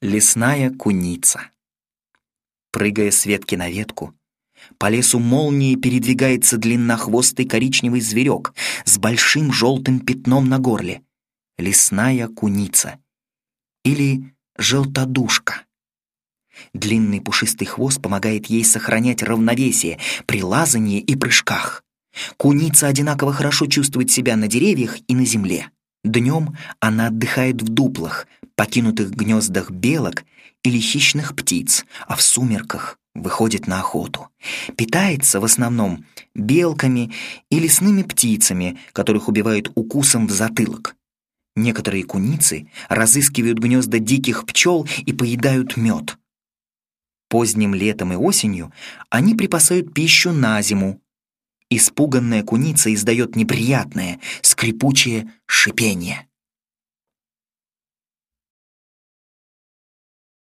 Лесная куница. Прыгая с ветки на ветку, по лесу молнией передвигается длиннохвостый коричневый зверек с большим желтым пятном на горле. Лесная куница. Или желтодушка. Длинный пушистый хвост помогает ей сохранять равновесие при лазании и прыжках. Куница одинаково хорошо чувствует себя на деревьях и на земле. Днем она отдыхает в дуплах, покинутых гнездах белок или хищных птиц, а в сумерках выходит на охоту. Питается в основном белками и лесными птицами, которых убивают укусом в затылок. Некоторые куницы разыскивают гнезда диких пчел и поедают мед. Поздним летом и осенью они припасают пищу на зиму, Испуганная куница издает неприятное, скрипучее шипение.